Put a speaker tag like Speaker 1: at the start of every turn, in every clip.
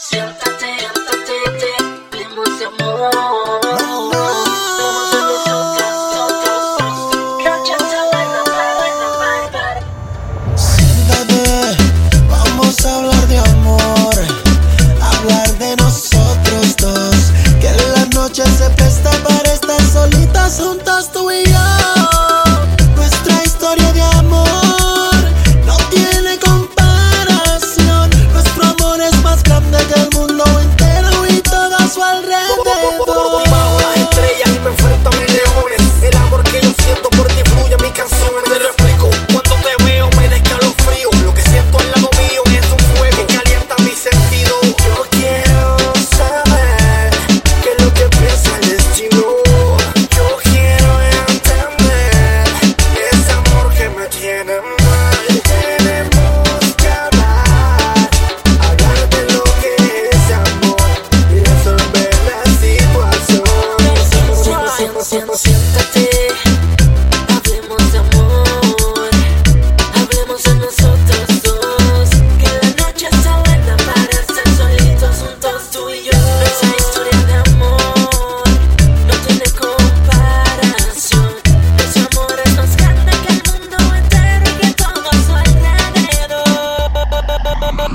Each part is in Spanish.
Speaker 1: Siéntate, siéntate, hablemos de amor.
Speaker 2: Siéntate, vamos a hablar de amor, hablar de nosotros dos. Que la noche se presta para estar solitas juntas tú y yo.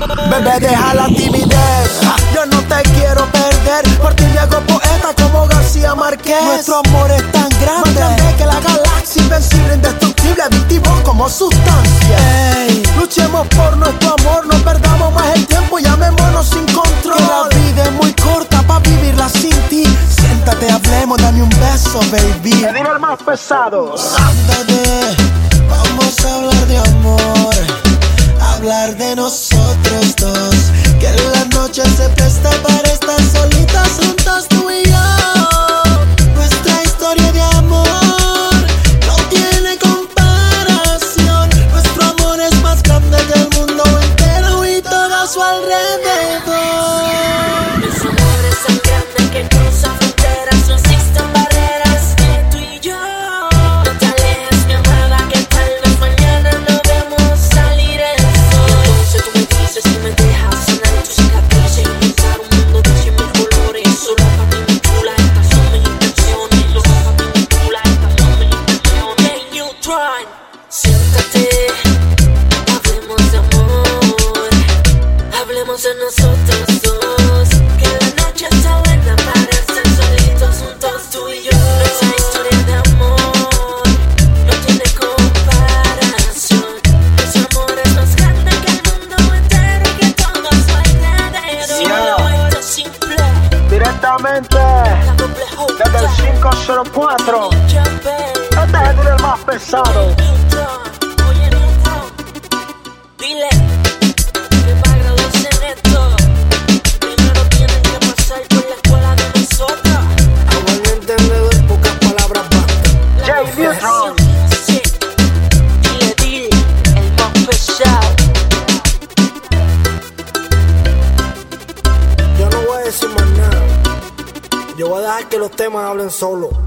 Speaker 2: Bebé, deja la timidez. Yo no te quiero perder. Por ti llego poeta como García Márquez. Nuestro amor es tan grande, más grande que la galaxia. Invencible, indestructible, adictivo como sustancia. Ey, luchemos por nuestro amor. No perdamos más el tiempo. Llamémonos sin control. Que la vida es muy corta para vivirla sin ti. Siéntate, hablemos, dame un beso, baby.
Speaker 3: Dime el más pesado.
Speaker 2: Siéntate, vamos a hablar de amor, hablar de nosotros se presta para
Speaker 1: Hablemos de nosotros dos. Que la noche está buena para estar solitos juntos tú y yo. Nuestra historia de amor no tiene comparación. Nuestro amor es más grande que el mundo entero y que todo a su alrededor. Esto es simple,
Speaker 3: Directamente desde el 504.
Speaker 1: Jumping.
Speaker 3: Este es el más pesado. Yo voy a dejar que los temas hablen solo.